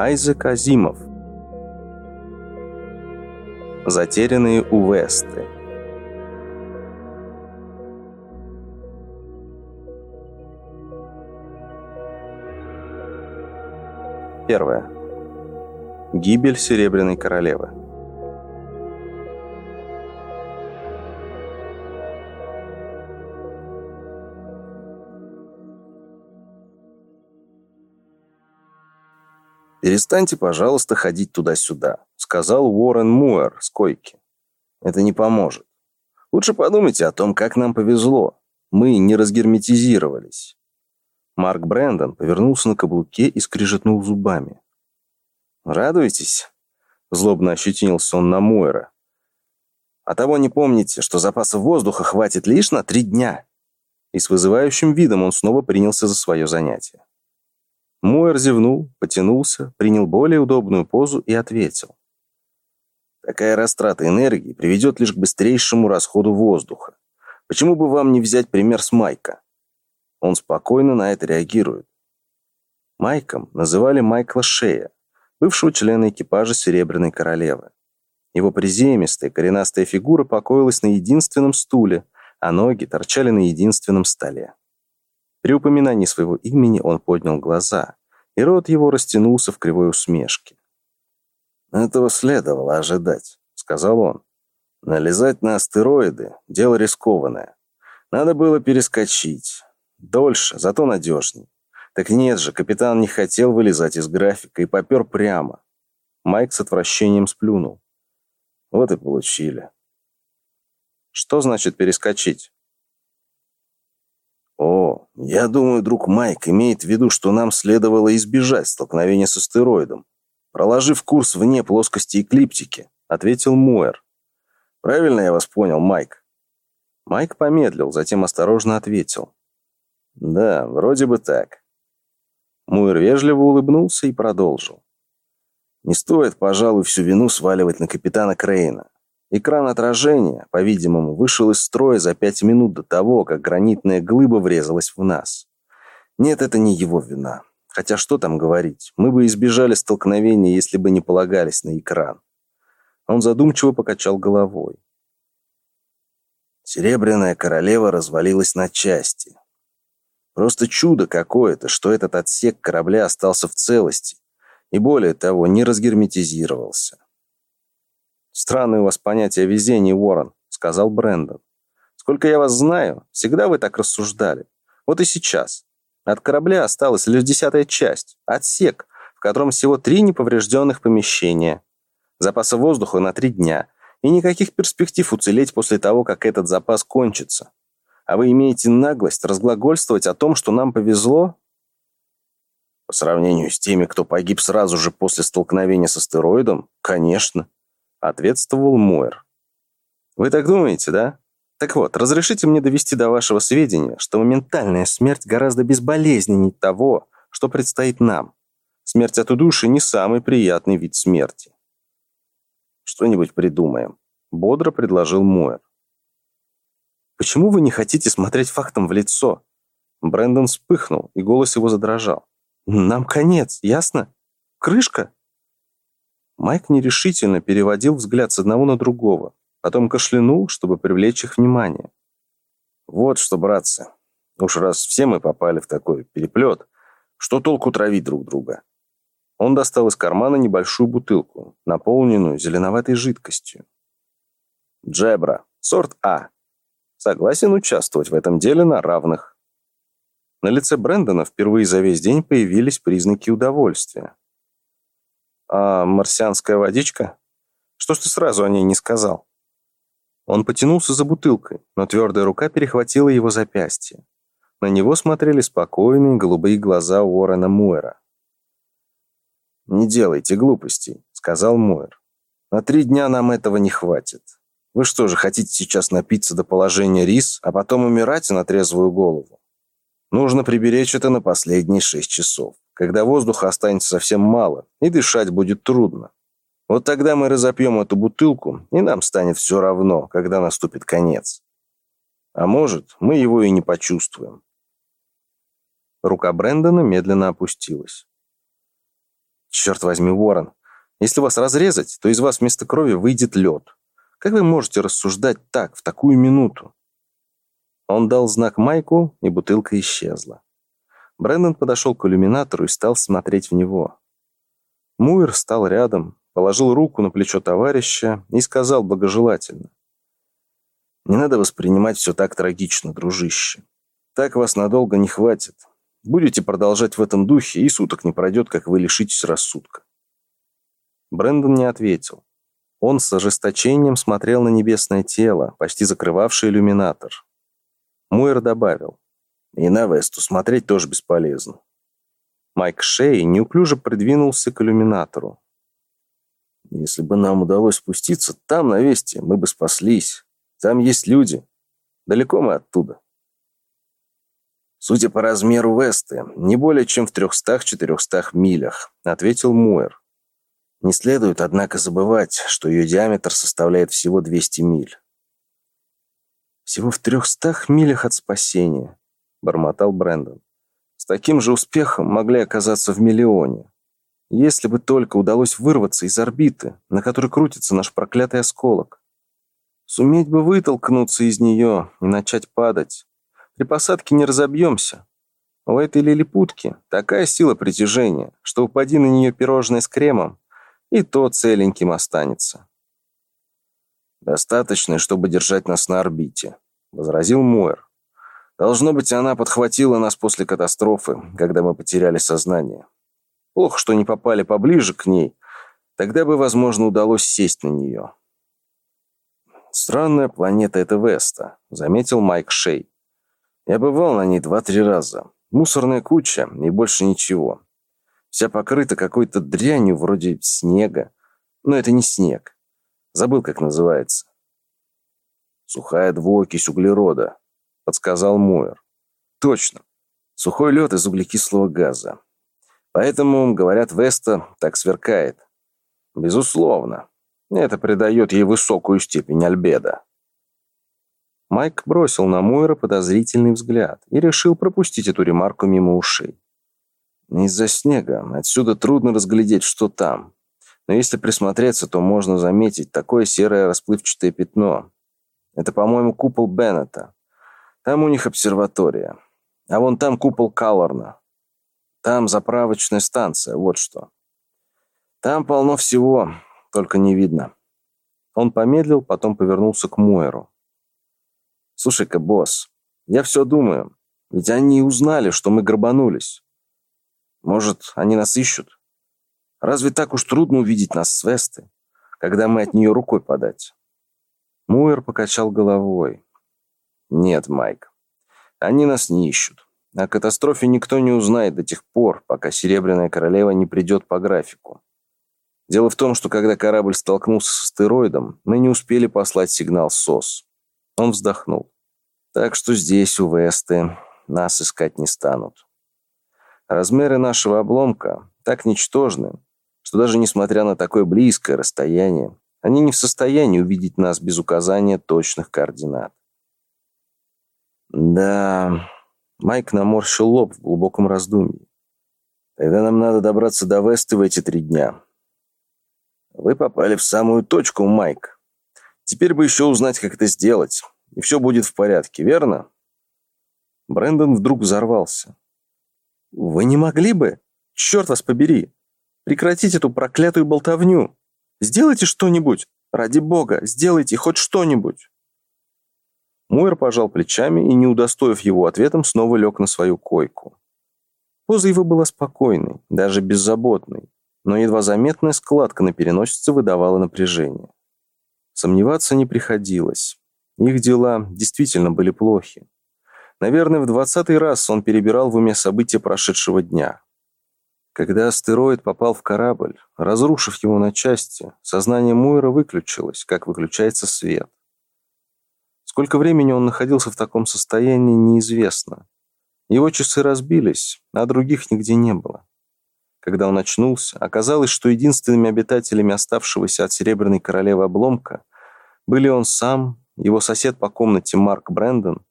Айзек Азимов. Затерянные у. Первое. Гибель Серебряной Королевы. «Перестаньте, пожалуйста, ходить туда-сюда», — сказал Уоррен Муэр с койки. «Это не поможет. Лучше подумайте о том, как нам повезло. Мы не разгерметизировались». Марк Брэндон повернулся на каблуке и скрижетнул зубами. «Радуетесь?» — злобно ощетинился он на Муэра. «А того не помните, что запаса воздуха хватит лишь на три дня». И с вызывающим видом он снова принялся за свое занятие. Муэр зевнул, потянулся, принял более удобную позу и ответил. Такая растрата энергии приведет лишь к быстрейшему расходу воздуха. Почему бы вам не взять пример с Майка? Он спокойно на это реагирует. Майком называли Майкла Шея, бывшего члена экипажа Серебряной Королевы. Его приземистая, коренастая фигура покоилась на единственном стуле, а ноги торчали на единственном столе. При упоминании своего имени он поднял глаза, и рот его растянулся в кривой усмешке. «Этого следовало ожидать», — сказал он. «Налезать на астероиды — дело рискованное. Надо было перескочить. Дольше, зато надежней. Так нет же, капитан не хотел вылезать из графика и попер прямо». Майк с отвращением сплюнул. «Вот и получили». «Что значит перескочить?» О, я думаю, друг Майк имеет в виду, что нам следовало избежать столкновения с астероидом, проложив курс вне плоскости эклиптики, ответил Муэр. Правильно я вас понял, Майк? Майк помедлил, затем осторожно ответил. Да, вроде бы так. Муэр вежливо улыбнулся и продолжил. Не стоит, пожалуй, всю вину сваливать на капитана Крейна. Экран отражения, по-видимому, вышел из строя за пять минут до того, как гранитная глыба врезалась в нас. Нет, это не его вина. Хотя что там говорить, мы бы избежали столкновения, если бы не полагались на экран. Он задумчиво покачал головой. Серебряная королева развалилась на части. Просто чудо какое-то, что этот отсек корабля остался в целости и, более того, не разгерметизировался. «Странное у вас понятие о везении, Уоррен», — сказал Брэндон. «Сколько я вас знаю, всегда вы так рассуждали. Вот и сейчас. От корабля осталась лишь десятая часть, отсек, в котором всего три неповрежденных помещения. Запаса воздуха на три дня, и никаких перспектив уцелеть после того, как этот запас кончится. А вы имеете наглость разглагольствовать о том, что нам повезло?» По сравнению с теми, кто погиб сразу же после столкновения с астероидом, конечно ответствовал Мойер. Вы так думаете, да? Так вот, разрешите мне довести до вашего сведения, что моментальная смерть гораздо безболезненней того, что предстоит нам. Смерть от удушья не самый приятный вид смерти. Что-нибудь придумаем, бодро предложил Мойер. Почему вы не хотите смотреть фактом в лицо? Брэндон вспыхнул, и голос его задрожал. Нам конец, ясно? Крышка? Майк нерешительно переводил взгляд с одного на другого, потом кашлянул, чтобы привлечь их внимание. «Вот что, братцы, уж раз все мы попали в такой переплет, что толку травить друг друга?» Он достал из кармана небольшую бутылку, наполненную зеленоватой жидкостью. «Джебра, сорт А. Согласен участвовать в этом деле на равных». На лице Брэндона впервые за весь день появились признаки удовольствия. А марсианская водичка? Что ж ты сразу о ней не сказал? Он потянулся за бутылкой, но твердая рука перехватила его запястье. На него смотрели спокойные голубые глаза Уоррена Муэра. «Не делайте глупостей», — сказал Муэр. «На три дня нам этого не хватит. Вы что же, хотите сейчас напиться до положения рис, а потом умирать на трезвую голову? Нужно приберечь это на последние шесть часов когда воздуха останется совсем мало, и дышать будет трудно. Вот тогда мы разопьем эту бутылку, и нам станет все равно, когда наступит конец. А может, мы его и не почувствуем. Рука Брэндона медленно опустилась. Черт возьми, Уоррен, если вас разрезать, то из вас вместо крови выйдет лед. Как вы можете рассуждать так, в такую минуту? Он дал знак Майку, и бутылка исчезла. Брэндон подошел к иллюминатору и стал смотреть в него. Муир стал рядом, положил руку на плечо товарища и сказал благожелательно. «Не надо воспринимать все так трагично, дружище. Так вас надолго не хватит. Будете продолжать в этом духе, и суток не пройдет, как вы лишитесь рассудка». Брэндон не ответил. Он с ожесточением смотрел на небесное тело, почти закрывавшее иллюминатор. Муэр добавил. «И на Весту смотреть тоже бесполезно». Майк Шей неуклюже придвинулся к иллюминатору. «Если бы нам удалось спуститься там, на Весте, мы бы спаслись. Там есть люди. Далеко мы оттуда». «Судя по размеру Весты, не более чем в трехстах-четырехстах милях», — ответил Муэр. «Не следует, однако, забывать, что ее диаметр составляет всего 200 миль». «Всего в трехстах милях от спасения», — бормотал Брэндон. «С таким же успехом могли оказаться в миллионе. Если бы только удалось вырваться из орбиты, на которой крутится наш проклятый осколок. Суметь бы вытолкнуться из нее и начать падать. При посадке не разобьемся. У этой лилипутки такая сила притяжения, что упади на нее пирожное с кремом, и то целеньким останется. «Достаточно, чтобы держать нас на орбите», — возразил Муэр. «Должно быть, она подхватила нас после катастрофы, когда мы потеряли сознание. Плохо, что не попали поближе к ней, тогда бы, возможно, удалось сесть на нее». «Странная планета эта Веста», — заметил Майк Шей. Я бывал на ней два-три раза. Мусорная куча и больше ничего. Вся покрыта какой-то дрянью вроде снега. Но это не снег. Забыл, как называется. Сухая двуокись углерода, подсказал Мойер. Точно. Сухой лед из углекислого газа. Поэтому, говорят, Веста так сверкает. Безусловно. Это придает ей высокую степень альбедо. Майк бросил на Мойра подозрительный взгляд и решил пропустить эту ремарку мимо ушей. Из-за снега отсюда трудно разглядеть, что там. Но если присмотреться, то можно заметить такое серое расплывчатое пятно. Это, по-моему, купол Беннета. Там у них обсерватория. А вон там купол Каллорна. Там заправочная станция, вот что. Там полно всего, только не видно. Он помедлил, потом повернулся к Муэру. Слушай-ка, босс, я все думаю. Ведь они узнали, что мы грабанулись. Может, они нас ищут? Разве так уж трудно увидеть нас с Весты, когда мы от нее рукой подать? Муэр покачал головой. Нет, Майк, они нас не ищут. О катастрофе никто не узнает до тех пор, пока Серебряная Королева не придет по графику. Дело в том, что когда корабль столкнулся с астероидом, мы не успели послать сигнал СОС. Он вздохнул. Так что здесь, у Весты, нас искать не станут. Размеры нашего обломка так ничтожны, что даже несмотря на такое близкое расстояние, они не в состоянии увидеть нас без указания точных координат. Да, Майк наморщил лоб в глубоком раздумье. Тогда нам надо добраться до Весты в эти три дня. Вы попали в самую точку, Майк. Теперь бы еще узнать, как это сделать, и все будет в порядке, верно?» Брэндон вдруг взорвался. «Вы не могли бы? Черт вас побери! Прекратить эту проклятую болтовню! Сделайте что-нибудь! Ради бога, сделайте хоть что-нибудь!» Муэр пожал плечами и, не удостоив его ответом, снова лег на свою койку. Поза его была спокойной, даже беззаботной, но едва заметная складка на переносице выдавала напряжение. Сомневаться не приходилось. Их дела действительно были плохи. Наверное, в двадцатый раз он перебирал в уме события прошедшего дня. Когда астероид попал в корабль, разрушив его на части, сознание Муэра выключилось, как выключается свет. Сколько времени он находился в таком состоянии, неизвестно. Его часы разбились, а других нигде не было. Когда он очнулся, оказалось, что единственными обитателями оставшегося от Серебряной Королевы обломка были он сам, его сосед по комнате Марк Брэндон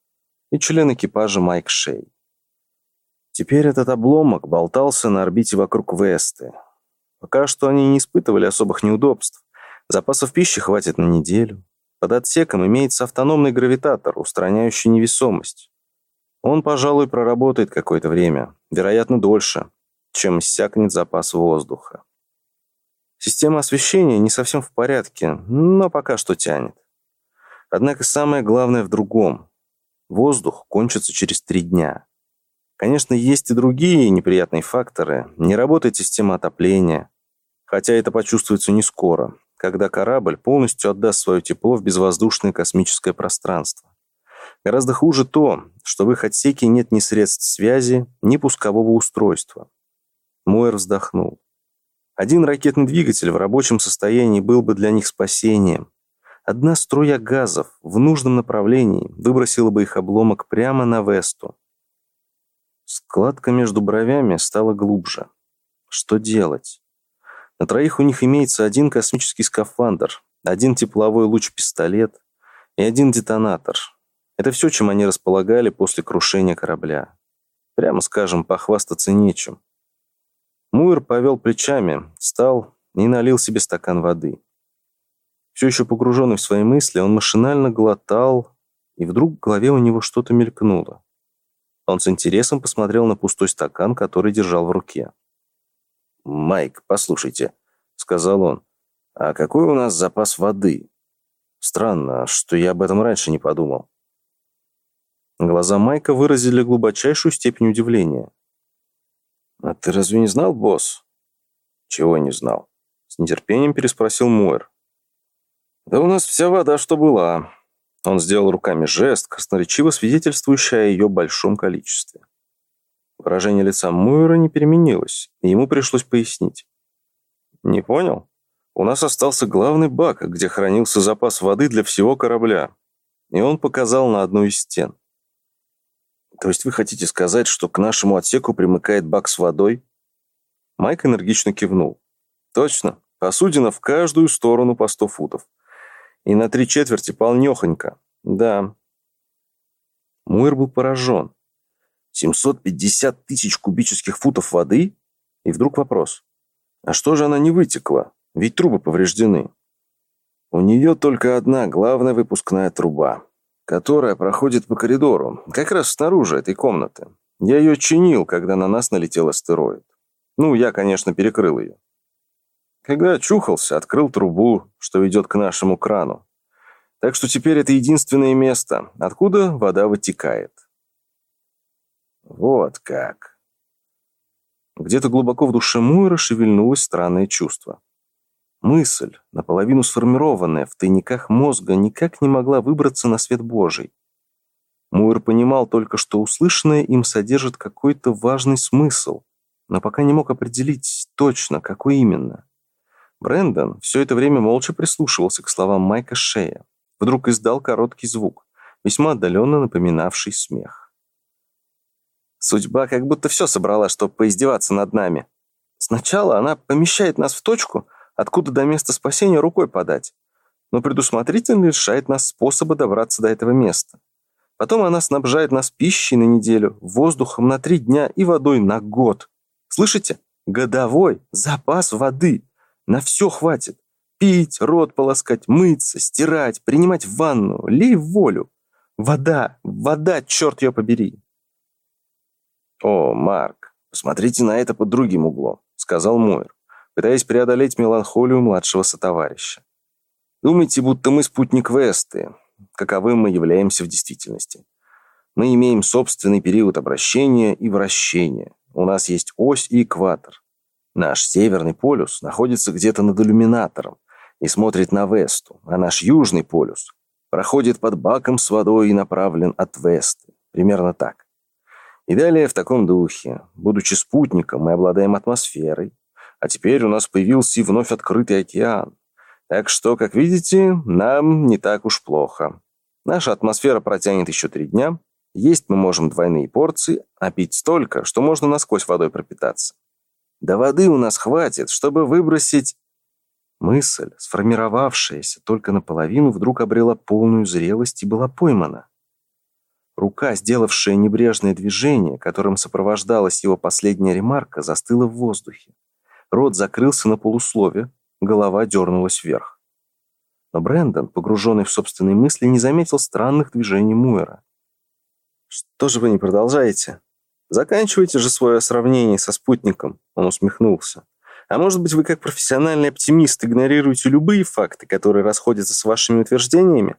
и член экипажа Майк Шей. Теперь этот обломок болтался на орбите вокруг Весты. Пока что они не испытывали особых неудобств. Запасов пищи хватит на неделю. Под отсеком имеется автономный гравитатор, устраняющий невесомость. Он, пожалуй, проработает какое-то время, вероятно, дольше, чем иссякнет запас воздуха. Система освещения не совсем в порядке, но пока что тянет. Однако самое главное в другом. Воздух кончится через три дня. Конечно, есть и другие неприятные факторы. Не работает система отопления. Хотя это почувствуется не скоро, когда корабль полностью отдаст свое тепло в безвоздушное космическое пространство. Гораздо хуже то, что в их отсеке нет ни средств связи, ни пускового устройства. Мойер вздохнул. Один ракетный двигатель в рабочем состоянии был бы для них спасением. Одна струя газов в нужном направлении выбросила бы их обломок прямо на Весту. Складка между бровями стала глубже. Что делать? На троих у них имеется один космический скафандр, один тепловой луч-пистолет и один детонатор. Это все, чем они располагали после крушения корабля. Прямо скажем, похвастаться нечем. Муэр повел плечами, встал и налил себе стакан воды. Все еще погруженный в свои мысли, он машинально глотал, и вдруг в голове у него что-то мелькнуло. Он с интересом посмотрел на пустой стакан, который держал в руке. «Майк, послушайте», — сказал он, — «а какой у нас запас воды? Странно, что я об этом раньше не подумал». Глаза Майка выразили глубочайшую степень удивления. «А ты разве не знал, босс?» «Чего не знал?» С нетерпением переспросил Мойер. «Да у нас вся вода, что была. Он сделал руками жест, красноречиво свидетельствующий о ее большом количестве. Выражение лица Муэра не переменилось, и ему пришлось пояснить. «Не понял? У нас остался главный бак, где хранился запас воды для всего корабля». И он показал на одну из стен. «То есть вы хотите сказать, что к нашему отсеку примыкает бак с водой?» Майк энергично кивнул. «Точно. Посудина в каждую сторону по сто футов. И на три четверти полнехонько. Да. Муэр был поражен. 750 тысяч кубических футов воды? И вдруг вопрос. А что же она не вытекла? Ведь трубы повреждены. У нее только одна главная выпускная труба, которая проходит по коридору, как раз снаружи этой комнаты. Я ее чинил, когда на нас налетел астероид. Ну, я, конечно, перекрыл ее. Когда очухался, открыл трубу, что ведет к нашему крану. Так что теперь это единственное место, откуда вода вытекает. Вот как. Где-то глубоко в душе Муэра шевельнулось странное чувство. Мысль, наполовину сформированная в тайниках мозга, никак не могла выбраться на свет Божий. Муэр понимал только, что услышанное им содержит какой-то важный смысл, но пока не мог определить точно, какой именно. Брэндон все это время молча прислушивался к словам Майка Шея. Вдруг издал короткий звук, весьма отдаленно напоминавший смех. Судьба как будто все собрала, чтобы поиздеваться над нами. Сначала она помещает нас в точку, откуда до места спасения рукой подать, но предусмотрительно лишает нас способа добраться до этого места. Потом она снабжает нас пищей на неделю, воздухом на три дня и водой на год. Слышите? Годовой запас воды. На все хватит. Пить, рот полоскать, мыться, стирать, принимать ванну. Лей волю. Вода, вода, черт ее побери. О, Марк, посмотрите на это под другим углом, сказал Мойер, пытаясь преодолеть меланхолию младшего сотоварища. Думайте, будто мы спутник Весты, каковым мы являемся в действительности. Мы имеем собственный период обращения и вращения. У нас есть ось и экватор. Наш северный полюс находится где-то над иллюминатором и смотрит на Весту, а наш южный полюс проходит под баком с водой и направлен от Весты. Примерно так. И далее в таком духе. Будучи спутником, мы обладаем атмосферой, а теперь у нас появился и вновь открытый океан. Так что, как видите, нам не так уж плохо. Наша атмосфера протянет еще три дня. Есть мы можем двойные порции, а пить столько, что можно насквозь водой пропитаться. Да воды у нас хватит, чтобы выбросить...» Мысль, сформировавшаяся только наполовину, вдруг обрела полную зрелость и была поймана. Рука, сделавшая небрежное движение, которым сопровождалась его последняя ремарка, застыла в воздухе. Рот закрылся на полуслове, голова дернулась вверх. Но Брэндон, погруженный в собственные мысли, не заметил странных движений Муэра. «Что же вы не продолжаете? Заканчивайте же свое сравнение со спутником», — он усмехнулся. «А может быть, вы как профессиональный оптимист игнорируете любые факты, которые расходятся с вашими утверждениями?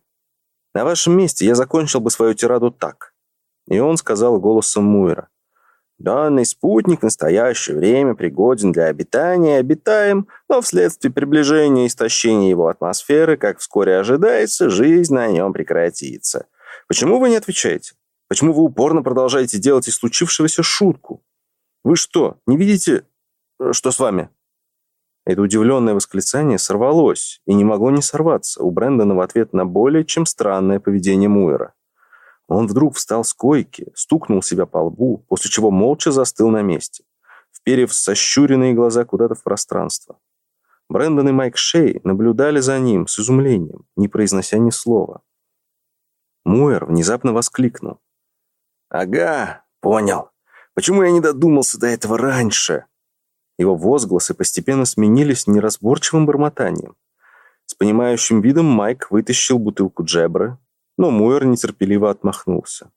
На вашем месте я закончил бы свою тираду так». И он сказал голосом Муэра. Данный спутник в настоящее время пригоден для обитания обитаем, но вследствие приближения и истощения его атмосферы, как вскоре ожидается, жизнь на нем прекратится. Почему вы не отвечаете? Почему вы упорно продолжаете делать из случившегося шутку? Вы что, не видите, э, что с вами?» Это удивленное восклицание сорвалось и не могло не сорваться у Брэндона в ответ на более чем странное поведение Муэра. Он вдруг встал с койки, стукнул себя по лбу, после чего молча застыл на месте, вперев сощуренные глаза куда-то в пространство. Брэндон и Майк Шей наблюдали за ним с изумлением, не произнося ни слова. Муэр внезапно воскликнул. «Ага, понял. Почему я не додумался до этого раньше?» Его возгласы постепенно сменились неразборчивым бормотанием. С понимающим видом Майк вытащил бутылку джебры, но Муэр нетерпеливо отмахнулся.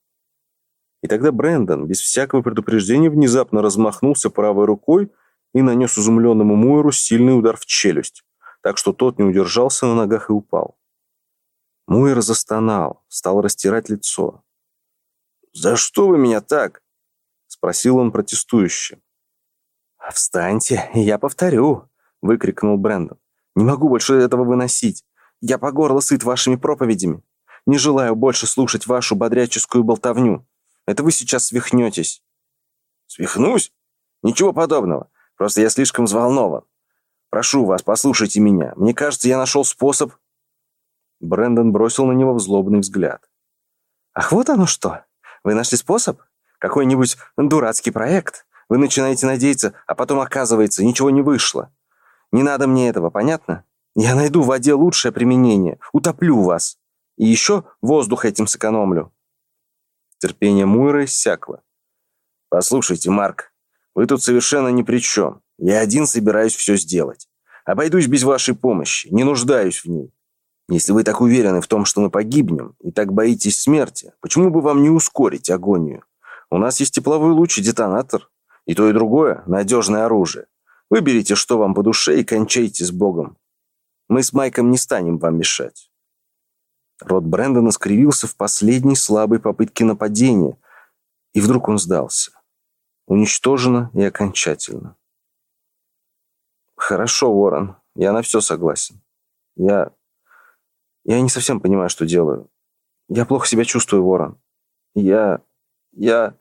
И тогда Брэндон, без всякого предупреждения, внезапно размахнулся правой рукой и нанес изумленному Муэру сильный удар в челюсть, так что тот не удержался на ногах и упал. Муэр застонал, стал растирать лицо. «За что вы меня так?» — спросил он протестующе. «Встаньте, я повторю!» — выкрикнул Брэндон. «Не могу больше этого выносить. Я по горло сыт вашими проповедями. Не желаю больше слушать вашу бодряческую болтовню. Это вы сейчас свихнетесь». «Свихнусь? Ничего подобного. Просто я слишком взволнован. Прошу вас, послушайте меня. Мне кажется, я нашел способ...» Брэндон бросил на него злобный взгляд. «Ах, вот оно что! Вы нашли способ? Какой-нибудь дурацкий проект? Вы начинаете надеяться, а потом оказывается, ничего не вышло. Не надо мне этого, понятно? Я найду в воде лучшее применение. Утоплю вас. И еще воздух этим сэкономлю». Терпение Муэра иссякло. «Послушайте, Марк, вы тут совершенно ни при чем. Я один собираюсь все сделать. Обойдусь без вашей помощи, не нуждаюсь в ней. Если вы так уверены в том, что мы погибнем, и так боитесь смерти, почему бы вам не ускорить агонию? У нас есть тепловой луч и детонатор. И то, и другое – надежное оружие. Выберите, что вам по душе, и кончайте с Богом. Мы с Майком не станем вам мешать. Рот Брэндона скривился в последней слабой попытке нападения, и вдруг он сдался. Уничтожено и окончательно. «Хорошо, Ворон, я на все согласен. Я... я не совсем понимаю, что делаю. Я плохо себя чувствую, Ворон. Я... я...»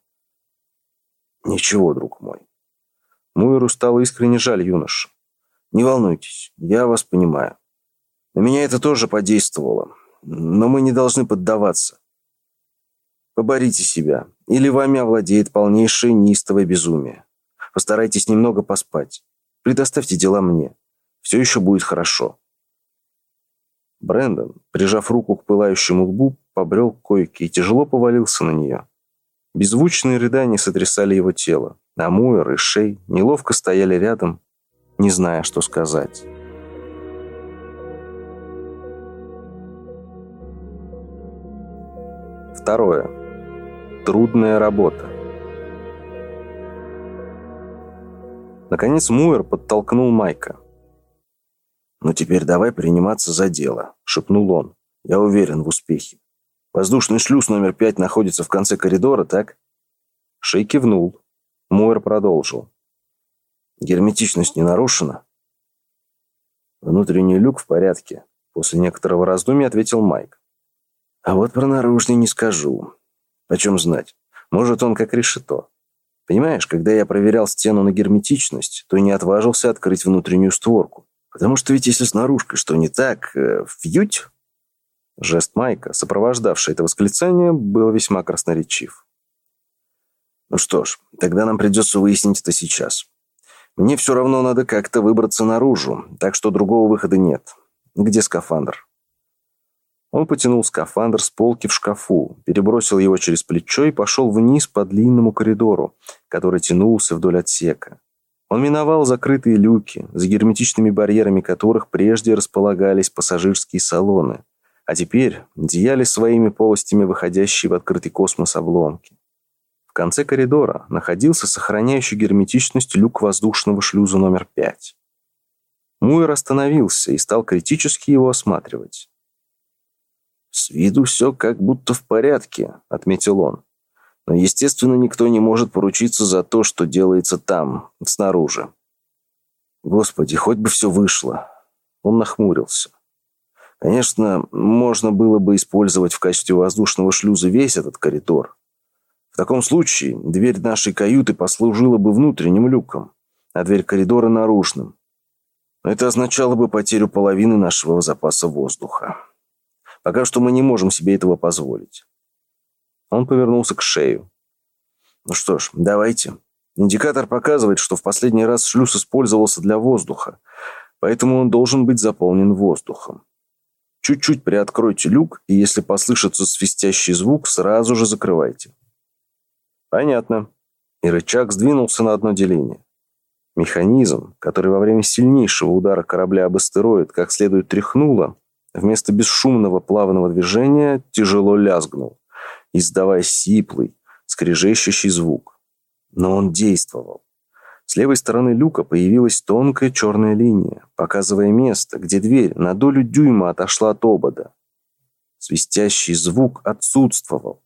«Ничего, друг мой». Муэру стало искренне жаль юноша. «Не волнуйтесь, я вас понимаю. На меня это тоже подействовало но мы не должны поддаваться. Поборите себя, или вами овладеет полнейшее неистовое безумие. Постарайтесь немного поспать. Предоставьте дела мне. Все еще будет хорошо. Брэндон, прижав руку к пылающему лбу, побрел к койке и тяжело повалился на нее. Беззвучные рыдания сотрясали его тело, а Муэр и Шей неловко стояли рядом, не зная, что сказать. Второе. Трудная работа. Наконец Муэр подтолкнул Майка. «Ну теперь давай приниматься за дело», — шепнул он. «Я уверен в успехе. Воздушный шлюз номер пять находится в конце коридора, так?» Шей кивнул. Муэр продолжил. «Герметичность не нарушена?» «Внутренний люк в порядке», — после некоторого раздумья ответил Майк. А вот про наружный не скажу. Почем знать? Может, он как решето. Понимаешь, когда я проверял стену на герметичность, то не отважился открыть внутреннюю створку. Потому что ведь если снаружи что не так, э, фьють... Жест Майка, сопровождавший это восклицание, был весьма красноречив. Ну что ж, тогда нам придется выяснить это сейчас. Мне все равно надо как-то выбраться наружу, так что другого выхода нет. Где скафандр? Он потянул скафандр с полки в шкафу, перебросил его через плечо и пошел вниз по длинному коридору, который тянулся вдоль отсека. Он миновал закрытые люки, за герметичными барьерами которых прежде располагались пассажирские салоны, а теперь зияли своими полостями выходящие в открытый космос обломки. В конце коридора находился сохраняющий герметичность люк воздушного шлюза номер 5. Муэр остановился и стал критически его осматривать. «С виду все как будто в порядке», — отметил он. Но, естественно, никто не может поручиться за то, что делается там, снаружи. Господи, хоть бы все вышло. Он нахмурился. Конечно, можно было бы использовать в качестве воздушного шлюза весь этот коридор. В таком случае дверь нашей каюты послужила бы внутренним люком, а дверь коридора наружным. Это означало бы потерю половины нашего запаса воздуха. Пока что мы не можем себе этого позволить. Он повернулся к шею. «Ну что ж, давайте. Индикатор показывает, что в последний раз шлюз использовался для воздуха, поэтому он должен быть заполнен воздухом. Чуть-чуть приоткройте люк, и если послышится свистящий звук, сразу же закрывайте». «Понятно». И рычаг сдвинулся на одно деление. Механизм, который во время сильнейшего удара корабля об астероид как следует тряхнуло, вместо бесшумного плавного движения тяжело лязгнул издавая сиплый, скрежещущий звук. Но он действовал. С левой стороны люка появилась тонкая черная линия, показывая место, где дверь на долю дюйма отошла от обода. Свистящий звук отсутствовал.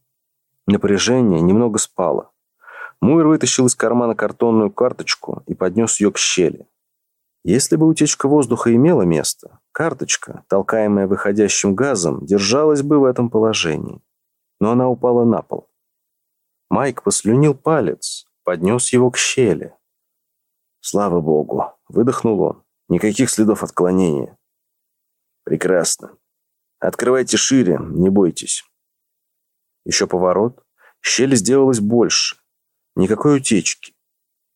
Напряжение немного спало. Муэр вытащил из кармана картонную карточку и поднес ее к щели. Если бы утечка воздуха имела место, карточка, толкаемая выходящим газом, держалась бы в этом положении но она упала на пол. Майк послюнил палец, поднес его к щели. «Слава богу!» — выдохнул он. «Никаких следов отклонения». «Прекрасно. Открывайте шире, не бойтесь». Еще поворот. Щель сделалась больше. Никакой утечки.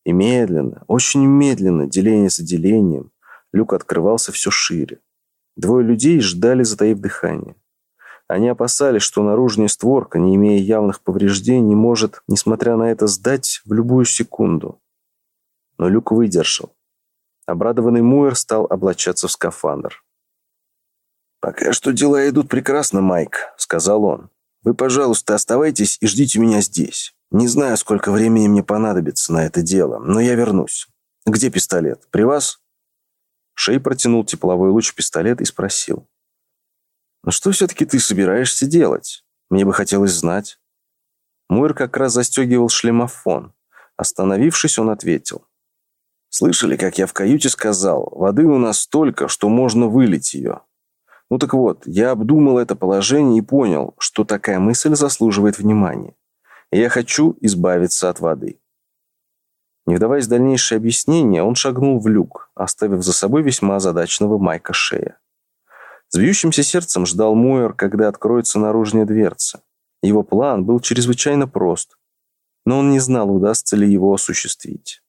И медленно, очень медленно, деление за делением, люк открывался все шире. Двое людей ждали, затаив дыхание. Они опасались, что наружная створка, не имея явных повреждений, может, несмотря на это, сдать в любую секунду. Но люк выдержал. Обрадованный Муэр стал облачаться в скафандр. «Пока что дела идут прекрасно, Майк», — сказал он. «Вы, пожалуйста, оставайтесь и ждите меня здесь. Не знаю, сколько времени мне понадобится на это дело, но я вернусь. Где пистолет? При вас?» Шей протянул тепловой луч пистолет и спросил. «Но что все-таки ты собираешься делать? Мне бы хотелось знать». Муэр как раз застегивал шлемофон. Остановившись, он ответил. «Слышали, как я в каюте сказал? Воды у нас столько, что можно вылить ее. Ну так вот, я обдумал это положение и понял, что такая мысль заслуживает внимания. И я хочу избавиться от воды». Не вдаваясь в дальнейшее объяснение, он шагнул в люк, оставив за собой весьма озадаченного Майка Шея. С бьющимся сердцем ждал Мойер, когда откроется наружная дверца. Его план был чрезвычайно прост, но он не знал, удастся ли его осуществить.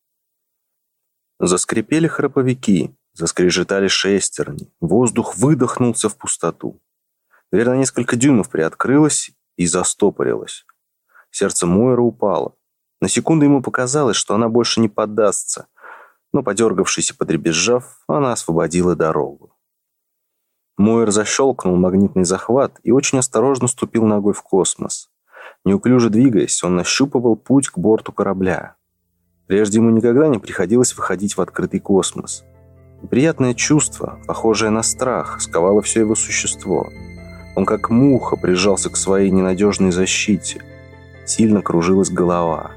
Заскрипели храповики, заскрежетали шестерни, воздух выдохнулся в пустоту. Дверь на несколько дюймов приоткрылась и застопорилась. Сердце Мойера упало. На секунду ему показалось, что она больше не поддастся, но, подергавшись и подребезжав, она освободила дорогу. Мойер защелкнул магнитный захват и очень осторожно ступил ногой в космос. Неуклюже двигаясь, он нащупывал путь к борту корабля. Прежде ему никогда не приходилось выходить в открытый космос. Приятное чувство, похожее на страх, сковало все его существо. Он как муха прижался к своей ненадежной защите. Сильно кружилась голова.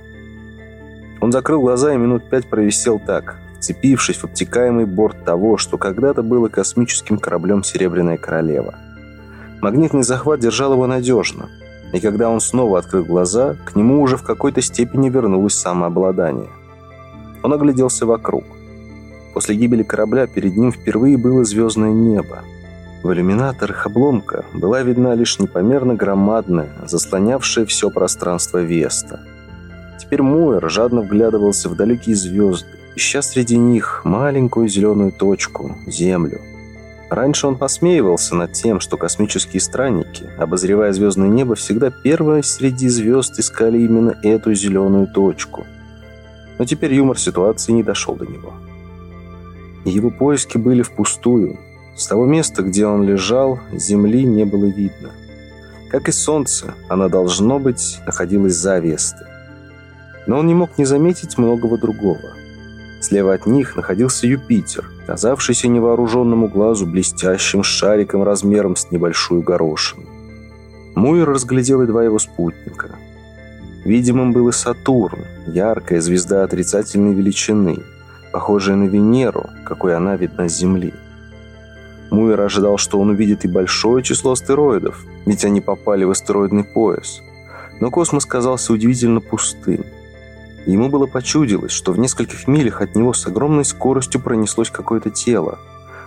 Он закрыл глаза и минут пять провисел так, вцепившись в обтекаемый борт того, что когда-то было космическим кораблем «Серебряная королева». Магнитный захват держал его надежно, и когда он снова открыл глаза, к нему уже в какой-то степени вернулось самообладание. Он огляделся вокруг. После гибели корабля перед ним впервые было звездное небо. В иллюминаторах обломка была видна лишь непомерно громадная, заслонявшая все пространство Веста. Теперь Муэр жадно вглядывался в далекие звезды, ища среди них маленькую зеленую точку – Землю. Раньше он посмеивался над тем, что космические странники, обозревая звездное небо, всегда первые среди звезд искали именно эту зеленую точку. Но теперь юмор ситуации не дошел до него. Его поиски были впустую. С того места, где он лежал, земли не было видно. Как и солнце, она, должно быть, находилась за Вестой. Но он не мог не заметить многого другого. Слева от них находился Юпитер, казавшийся невооруженному глазу блестящим шариком размером с небольшую горошину. Муир разглядел едва его спутника. Видимым был и Сатурн, яркая звезда отрицательной величины, похожая на Венеру, какой она видна с Земли. Муир ожидал, что он увидит и большое число астероидов, ведь они попали в астероидный пояс. Но космос казался удивительно пустым. Ему было почудилось, что в нескольких милях от него с огромной скоростью пронеслось какое-то тело.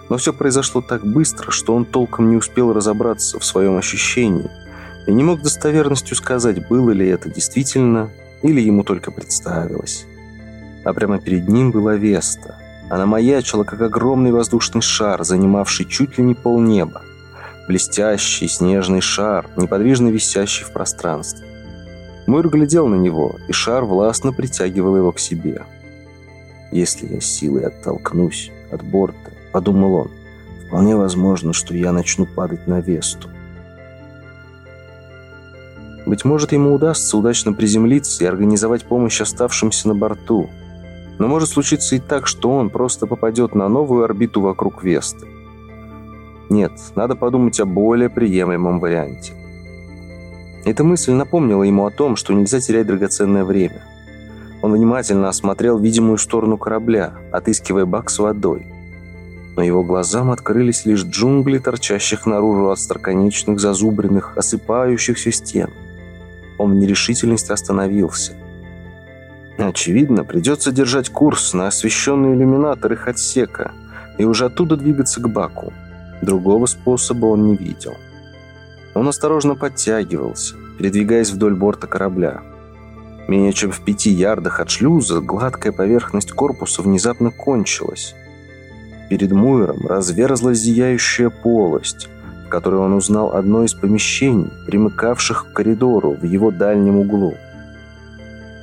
Но все произошло так быстро, что он толком не успел разобраться в своем ощущении – и не мог достоверностью сказать, было ли это действительно или ему только представилось. А прямо перед ним была Веста. Она маячила, как огромный воздушный шар, занимавший чуть ли не полнеба. Блестящий снежный шар, неподвижно висящий в пространстве. Мойр глядел на него, и шар властно притягивал его к себе. «Если я силой оттолкнусь от борта», — подумал он, — «вполне возможно, что я начну падать на Весту. Быть может, ему удастся удачно приземлиться и организовать помощь оставшимся на борту. Но может случиться и так, что он просто попадет на новую орбиту вокруг Весты. Нет, надо подумать о более приемлемом варианте. Эта мысль напомнила ему о том, что нельзя терять драгоценное время. Он внимательно осмотрел видимую сторону корабля, отыскивая бак с водой. Но его глазам открылись лишь джунгли, торчащих наружу от остроконечных, зазубренных, осыпающихся стен – он в нерешительности остановился. Очевидно, придется держать курс на освещенный иллюминатор их отсека и уже оттуда двигаться к баку. Другого способа он не видел. Он осторожно подтягивался, передвигаясь вдоль борта корабля. Менее чем в пяти ярдах от шлюза гладкая поверхность корпуса внезапно кончилась. Перед Муэром разверзлась зияющая полость, в которой он узнал одно из помещений, примыкавших к коридору в его дальнем углу.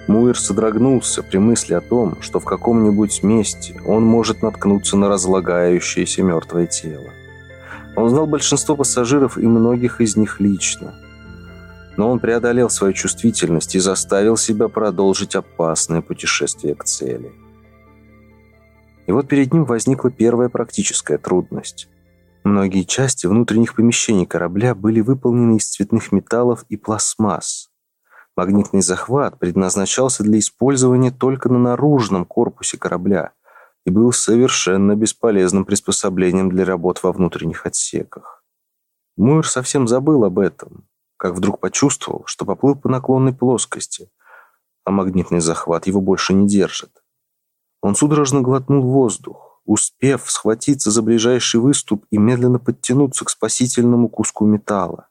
Муир содрогнулся при мысли о том, что в каком-нибудь месте он может наткнуться на разлагающееся мертвое тело. Он знал большинство пассажиров и многих из них лично. Но он преодолел свою чувствительность и заставил себя продолжить опасное путешествие к цели. И вот перед ним возникла первая практическая трудность. Многие части внутренних помещений корабля были выполнены из цветных металлов и пластмасс. Магнитный захват предназначался для использования только на наружном корпусе корабля и был совершенно бесполезным приспособлением для работ во внутренних отсеках. Муэр совсем забыл об этом, как вдруг почувствовал, что поплыл по наклонной плоскости, а магнитный захват его больше не держит. Он судорожно глотнул воздух успев схватиться за ближайший выступ и медленно подтянуться к спасительному куску металла.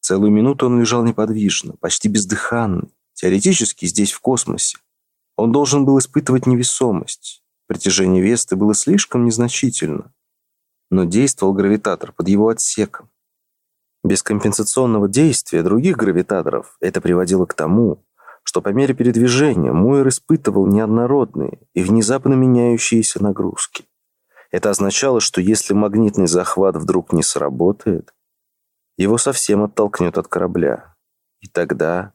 Целую минуту он лежал неподвижно, почти бездыханный. Теоретически здесь, в космосе. Он должен был испытывать невесомость. Притяжение Весты было слишком незначительно. Но действовал гравитатор под его отсеком. Без компенсационного действия других гравитаторов это приводило к тому, что по мере передвижения Муэр испытывал неоднородные и внезапно меняющиеся нагрузки. Это означало, что если магнитный захват вдруг не сработает, его совсем оттолкнет от корабля. И тогда...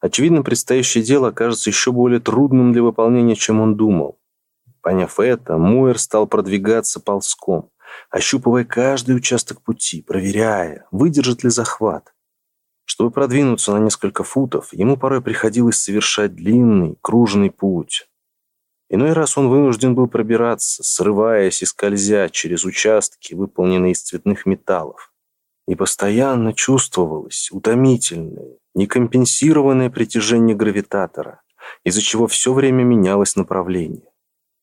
Очевидно, предстоящее дело окажется еще более трудным для выполнения, чем он думал. Поняв это, Муэр стал продвигаться ползком, ощупывая каждый участок пути, проверяя, выдержит ли захват. Чтобы продвинуться на несколько футов, ему порой приходилось совершать длинный, кружный путь. Иной раз он вынужден был пробираться, срываясь и скользя через участки, выполненные из цветных металлов. И постоянно чувствовалось утомительное, некомпенсированное притяжение гравитатора, из-за чего все время менялось направление.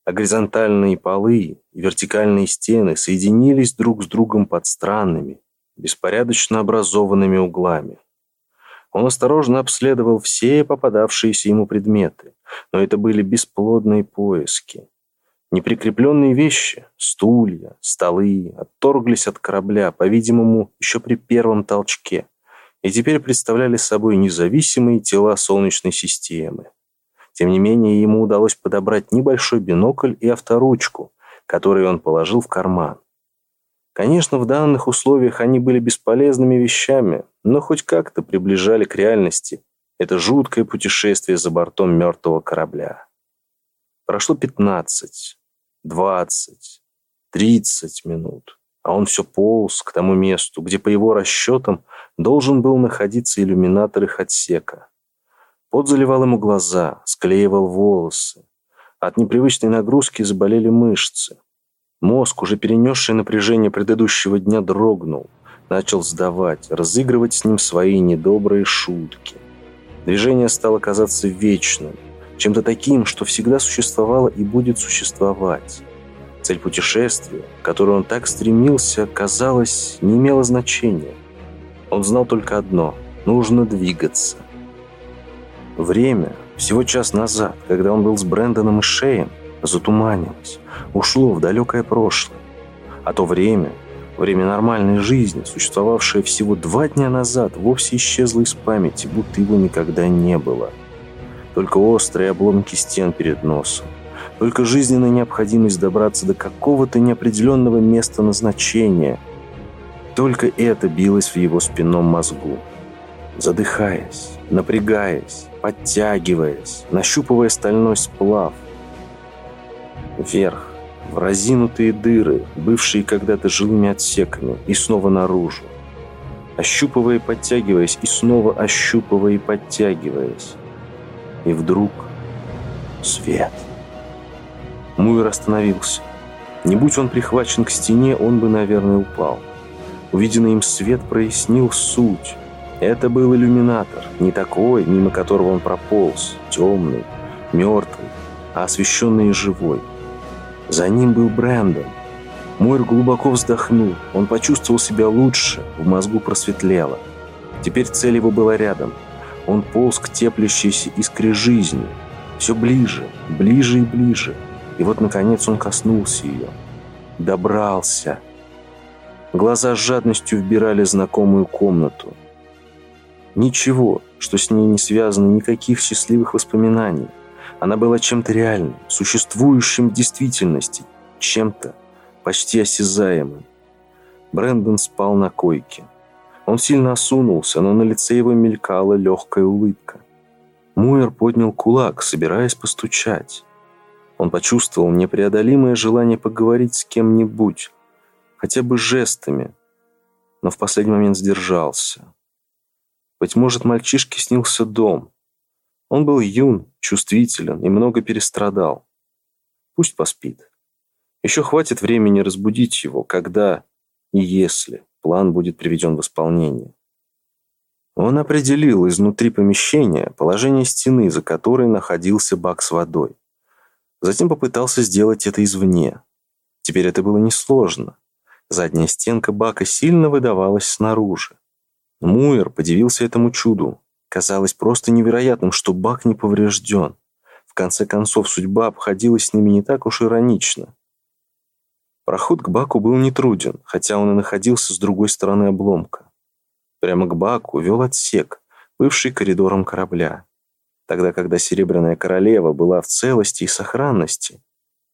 А горизонтальные полы и вертикальные стены соединились друг с другом под странными, беспорядочно образованными углами. Он осторожно обследовал все попадавшиеся ему предметы, но это были бесплодные поиски. Неприкрепленные вещи, стулья, столы, отторглись от корабля, по-видимому, еще при первом толчке, и теперь представляли собой независимые тела Солнечной системы. Тем не менее, ему удалось подобрать небольшой бинокль и авторучку, которые он положил в карман. Конечно, в данных условиях они были бесполезными вещами, но хоть как-то приближали к реальности это жуткое путешествие за бортом мертвого корабля. Прошло 15, 20, 30 минут, а он все полз к тому месту, где, по его расчетам, должен был находиться иллюминатор их отсека. Пот заливал ему глаза, склеивал волосы. От непривычной нагрузки заболели мышцы. Мозг, уже перенесший напряжение предыдущего дня, дрогнул, начал сдавать, разыгрывать с ним свои недобрые шутки. Движение стало казаться вечным, чем-то таким, что всегда существовало и будет существовать. Цель путешествия, к которой он так стремился, казалось, не имела значения. Он знал только одно – нужно двигаться. Время, всего час назад, когда он был с Брэндоном и Шеем, затуманилось, ушло в далекое прошлое. А то время, время нормальной жизни, существовавшее всего два дня назад, вовсе исчезло из памяти, будто его никогда не было. Только острые обломки стен перед носом. Только жизненная необходимость добраться до какого-то неопределенного места назначения. Только это билось в его спинном мозгу. Задыхаясь, напрягаясь, подтягиваясь, нащупывая стальной сплав – Вверх, в разинутые дыры, бывшие когда-то жилыми отсеками, и снова наружу. Ощупывая и подтягиваясь, и снова ощупывая и подтягиваясь. И вдруг свет. Муир остановился. Не будь он прихвачен к стене, он бы, наверное, упал. Увиденный им свет прояснил суть. Это был иллюминатор, не такой, мимо которого он прополз, темный, мертвый, а освещенный и живой. За ним был Брэндон. Мойр глубоко вздохнул. Он почувствовал себя лучше, в мозгу просветлело. Теперь цель его была рядом. Он полз к теплящейся искре жизни. Все ближе, ближе и ближе. И вот, наконец, он коснулся ее. Добрался. Глаза с жадностью вбирали знакомую комнату. Ничего, что с ней не связано никаких счастливых воспоминаний. Она была чем-то реальным, существующим в действительности, чем-то почти осязаемым. Брэндон спал на койке. Он сильно осунулся, но на лице его мелькала легкая улыбка. Муэр поднял кулак, собираясь постучать. Он почувствовал непреодолимое желание поговорить с кем-нибудь, хотя бы жестами, но в последний момент сдержался. Быть может, мальчишке снился дом, он был юн, чувствителен и много перестрадал. Пусть поспит. Еще хватит времени разбудить его, когда и если план будет приведен в исполнение. Он определил изнутри помещения положение стены, за которой находился бак с водой. Затем попытался сделать это извне. Теперь это было несложно. Задняя стенка бака сильно выдавалась снаружи. Муэр подивился этому чуду. Казалось просто невероятным, что Бак не поврежден. В конце концов, судьба обходилась с ними не так уж иронично. Проход к Баку был нетруден, хотя он и находился с другой стороны обломка. Прямо к Баку вел отсек, бывший коридором корабля. Тогда, когда Серебряная Королева была в целости и сохранности,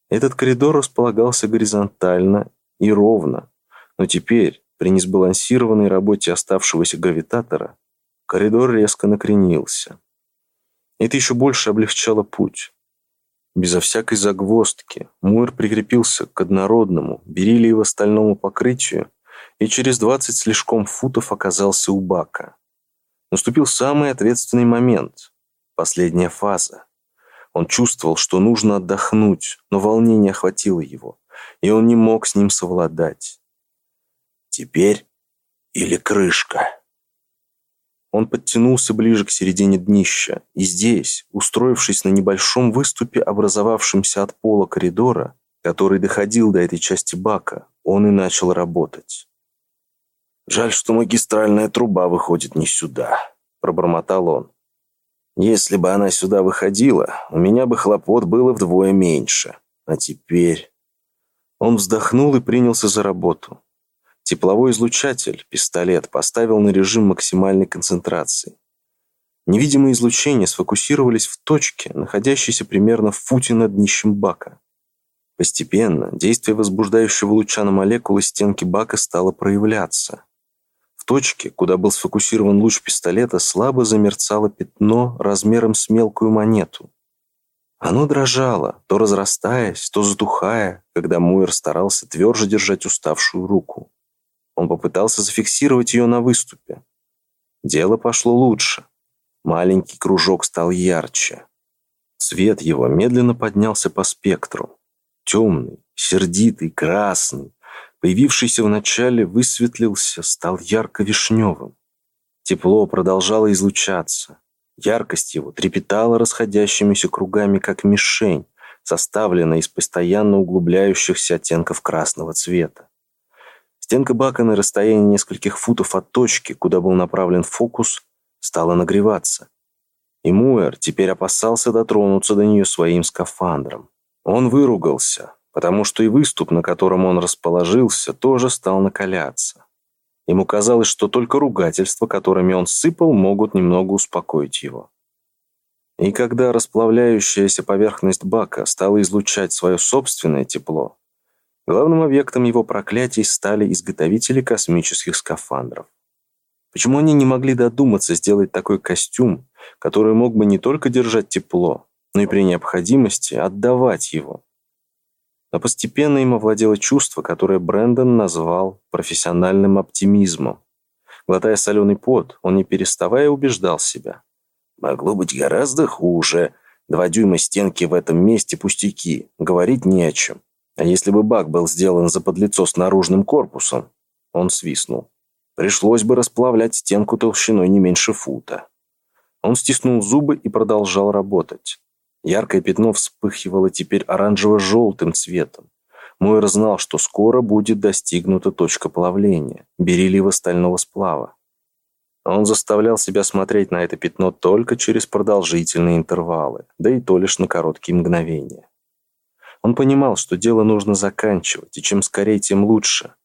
этот коридор располагался горизонтально и ровно, но теперь, при несбалансированной работе оставшегося гравитатора, Коридор резко накренился. Это еще больше облегчало путь. Безо всякой загвоздки Муэр прикрепился к однородному, бериллиево стальному покрытию и через двадцать слишком футов оказался у бака. Наступил самый ответственный момент, последняя фаза. Он чувствовал, что нужно отдохнуть, но волнение охватило его, и он не мог с ним совладать. «Теперь или крышка?» Он подтянулся ближе к середине днища, и здесь, устроившись на небольшом выступе, образовавшемся от пола коридора, который доходил до этой части бака, он и начал работать. «Жаль, что магистральная труба выходит не сюда», – пробормотал он. «Если бы она сюда выходила, у меня бы хлопот было вдвое меньше. А теперь...» Он вздохнул и принялся за работу. Тепловой излучатель, пистолет, поставил на режим максимальной концентрации. Невидимые излучения сфокусировались в точке, находящейся примерно в футе над днищем бака. Постепенно действие возбуждающего луча на молекулы стенки бака стало проявляться. В точке, куда был сфокусирован луч пистолета, слабо замерцало пятно размером с мелкую монету. Оно дрожало, то разрастаясь, то затухая, когда Муэр старался тверже держать уставшую руку. Он попытался зафиксировать ее на выступе. Дело пошло лучше. Маленький кружок стал ярче. Цвет его медленно поднялся по спектру. Темный, сердитый, красный, появившийся вначале, высветлился, стал ярко-вишневым. Тепло продолжало излучаться. Яркость его трепетала расходящимися кругами, как мишень, составленная из постоянно углубляющихся оттенков красного цвета. Стенка бака на расстоянии нескольких футов от точки, куда был направлен фокус, стала нагреваться. И Муэр теперь опасался дотронуться до нее своим скафандром. Он выругался, потому что и выступ, на котором он расположился, тоже стал накаляться. Ему казалось, что только ругательства, которыми он сыпал, могут немного успокоить его. И когда расплавляющаяся поверхность бака стала излучать свое собственное тепло, главным объектом его проклятий стали изготовители космических скафандров. Почему они не могли додуматься сделать такой костюм, который мог бы не только держать тепло, но и при необходимости отдавать его? Но постепенно им овладело чувство, которое Брэндон назвал профессиональным оптимизмом. Глотая соленый пот, он не переставая убеждал себя. «Могло быть гораздо хуже. Два дюйма стенки в этом месте пустяки. Говорить не о чем. А если бы бак был сделан за подлицо с наружным корпусом?» Он свистнул. Пришлось бы расплавлять стенку толщиной не меньше фута. Он стиснул зубы и продолжал работать. Яркое пятно вспыхивало теперь оранжево-желтым цветом. Мойер знал, что скоро будет достигнута точка плавления, бериллиево стального сплава. Он заставлял себя смотреть на это пятно только через продолжительные интервалы, да и то лишь на короткие мгновения. Он понимал, что дело нужно заканчивать, и чем скорее, тем лучше,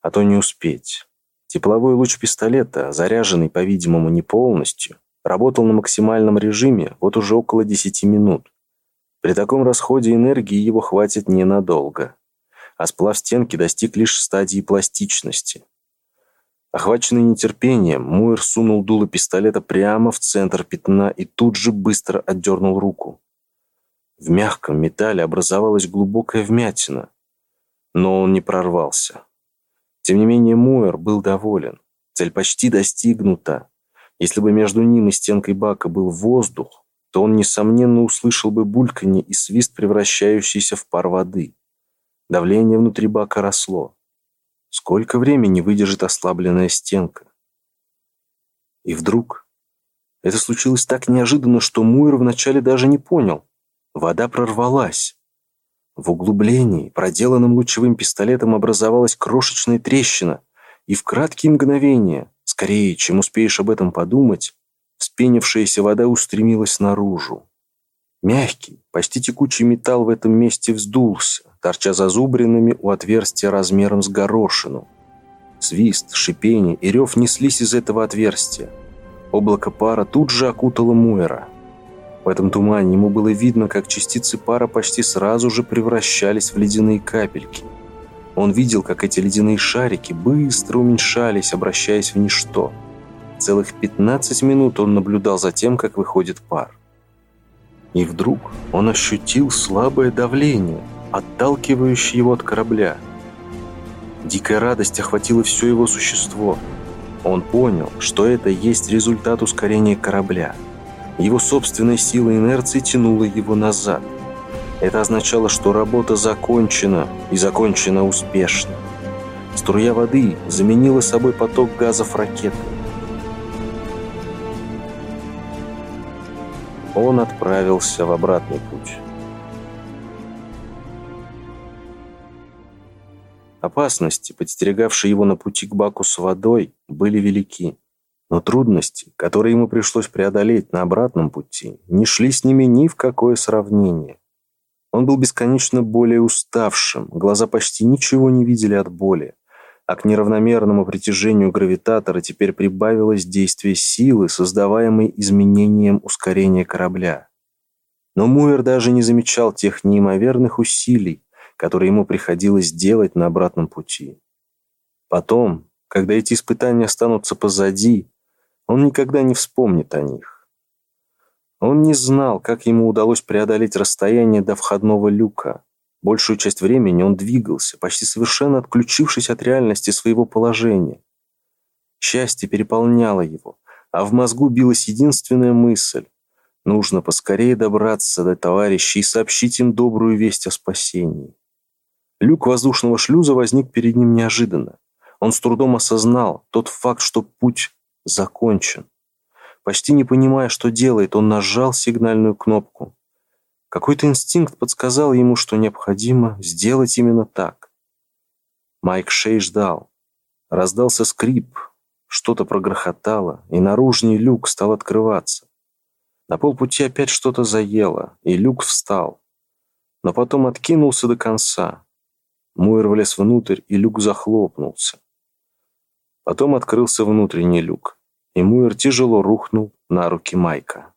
а то не успеть. Тепловой луч пистолета, заряженный, по-видимому, не полностью, работал на максимальном режиме вот уже около 10 минут. При таком расходе энергии его хватит ненадолго. А сплав стенки достиг лишь стадии пластичности. Охваченный нетерпением, Муэр сунул дуло пистолета прямо в центр пятна и тут же быстро отдернул руку. В мягком металле образовалась глубокая вмятина, но он не прорвался. Тем не менее Муэр был доволен. Цель почти достигнута. Если бы между ним и стенкой бака был воздух, то он, несомненно, услышал бы бульканье и свист, превращающийся в пар воды. Давление внутри бака росло. Сколько времени выдержит ослабленная стенка? И вдруг... Это случилось так неожиданно, что Муэр вначале даже не понял. Вода прорвалась. В углублении, проделанном лучевым пистолетом, образовалась крошечная трещина, и в краткие мгновения, скорее, чем успеешь об этом подумать, вспенившаяся вода устремилась наружу. Мягкий, почти текучий металл в этом месте вздулся, торча зазубринами у отверстия размером с горошину. Свист, шипение и рев неслись из этого отверстия. Облако пара тут же окутало Муэра. В этом тумане ему было видно, как частицы пара почти сразу же превращались в ледяные капельки. Он видел, как эти ледяные шарики быстро уменьшались, обращаясь в ничто. Целых 15 минут он наблюдал за тем, как выходит пар. И вдруг он ощутил слабое давление, отталкивающее его от корабля. Дикая радость охватила все его существо. Он понял, что это есть результат ускорения корабля – его собственная сила инерции тянула его назад. Это означало, что работа закончена и закончена успешно. Струя воды заменила собой поток газов ракеты. Он отправился в обратный путь. Опасности, подстерегавшие его на пути к баку с водой, были велики. Но трудности, которые ему пришлось преодолеть на обратном пути, не шли с ними ни в какое сравнение. Он был бесконечно более уставшим, глаза почти ничего не видели от боли, а к неравномерному притяжению гравитатора теперь прибавилось действие силы, создаваемой изменением ускорения корабля. Но Муэр даже не замечал тех неимоверных усилий, которые ему приходилось делать на обратном пути. Потом, когда эти испытания останутся позади, он никогда не вспомнит о них. Он не знал, как ему удалось преодолеть расстояние до входного люка. Большую часть времени он двигался, почти совершенно отключившись от реальности своего положения. Счастье переполняло его, а в мозгу билась единственная мысль. Нужно поскорее добраться до товарищей и сообщить им добрую весть о спасении. Люк воздушного шлюза возник перед ним неожиданно. Он с трудом осознал тот факт, что путь закончен. Почти не понимая, что делает, он нажал сигнальную кнопку. Какой-то инстинкт подсказал ему, что необходимо сделать именно так. Майк Шей ждал. Раздался скрип, что-то прогрохотало, и наружный люк стал открываться. На полпути опять что-то заело, и люк встал. Но потом откинулся до конца. Муэр влез внутрь, и люк захлопнулся. Потом открылся внутренний люк и Муэр тяжело рухнул на руки Майка.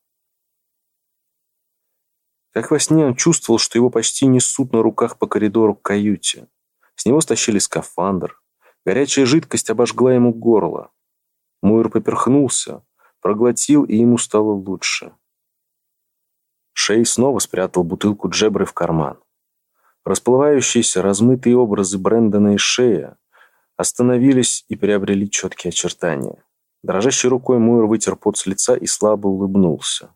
Как во сне он чувствовал, что его почти несут на руках по коридору к каюте. С него стащили скафандр. Горячая жидкость обожгла ему горло. Муэр поперхнулся, проглотил, и ему стало лучше. Шей снова спрятал бутылку джебры в карман. Расплывающиеся размытые образы Брэндона и Шея остановились и приобрели четкие очертания. Дрожащей рукой Муэр вытер пот с лица и слабо улыбнулся.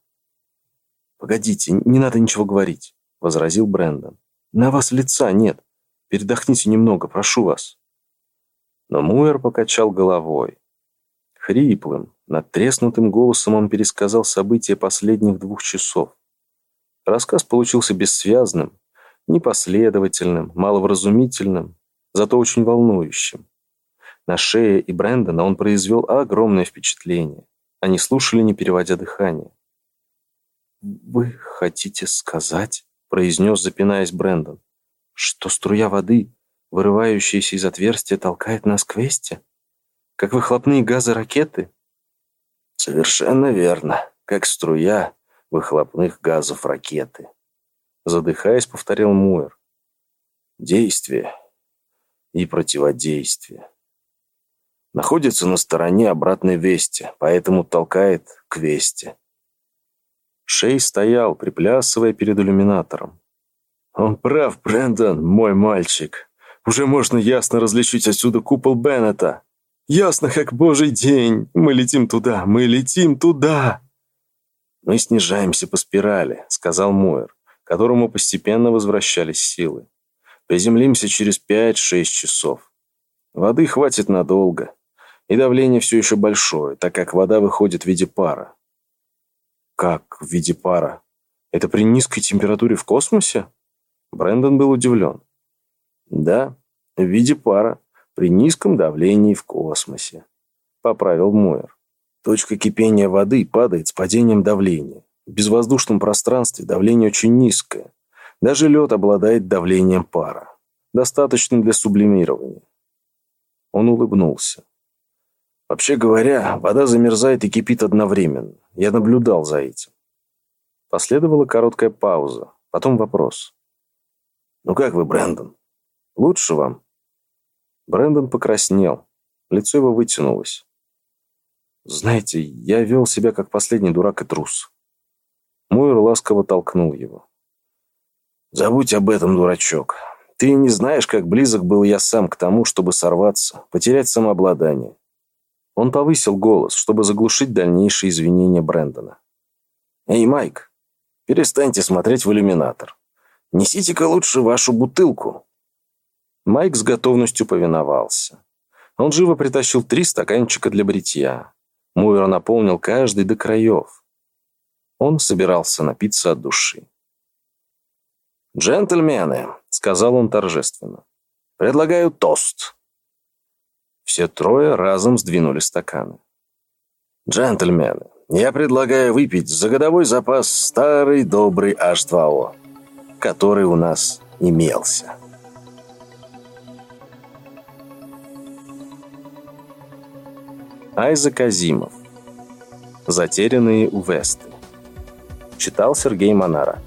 «Погодите, не надо ничего говорить», — возразил Брэндон. «На вас лица нет. Передохните немного, прошу вас». Но Муэр покачал головой. Хриплым, надтреснутым голосом он пересказал события последних двух часов. Рассказ получился бессвязным, непоследовательным, маловразумительным, зато очень волнующим. На шее и Брэндона он произвел огромное впечатление. Они слушали, не переводя дыхание. «Вы хотите сказать?» – произнес, запинаясь Брэндон. «Что струя воды, вырывающаяся из отверстия, толкает нас к Весте? Как выхлопные газы ракеты?» «Совершенно верно, как струя выхлопных газов ракеты», – задыхаясь, повторил Муэр. «Действие и противодействие» находится на стороне обратной вести, поэтому толкает к вести. Шей стоял, приплясывая перед иллюминатором. «Он прав, Брэндон, мой мальчик. Уже можно ясно различить отсюда купол Беннета. Ясно, как божий день. Мы летим туда, мы летим туда!» «Мы снижаемся по спирали», — сказал Мойер, которому постепенно возвращались силы. «Приземлимся через пять-шесть часов. Воды хватит надолго. И давление все еще большое, так как вода выходит в виде пара. Как в виде пара? Это при низкой температуре в космосе? Брэндон был удивлен. Да, в виде пара, при низком давлении в космосе. Поправил Мойер. Точка кипения воды падает с падением давления. В безвоздушном пространстве давление очень низкое. Даже лед обладает давлением пара, достаточным для сублимирования. Он улыбнулся. Вообще говоря, вода замерзает и кипит одновременно. Я наблюдал за этим. Последовала короткая пауза, потом вопрос. «Ну как вы, Брэндон? Лучше вам?» Брэндон покраснел. Лицо его вытянулось. «Знаете, я вел себя как последний дурак и трус». Мойер ласково толкнул его. «Забудь об этом, дурачок. Ты не знаешь, как близок был я сам к тому, чтобы сорваться, потерять самообладание. Он повысил голос, чтобы заглушить дальнейшие извинения Брэндона. «Эй, Майк, перестаньте смотреть в иллюминатор. Несите-ка лучше вашу бутылку». Майк с готовностью повиновался. Он живо притащил три стаканчика для бритья. Мувер наполнил каждый до краев. Он собирался напиться от души. «Джентльмены», — сказал он торжественно, — «предлагаю тост. Все трое разом сдвинули стаканы. «Джентльмены, я предлагаю выпить за годовой запас старый добрый H2O, который у нас имелся». Айзек Азимов. Затерянные у Весты. Читал Сергей Монара.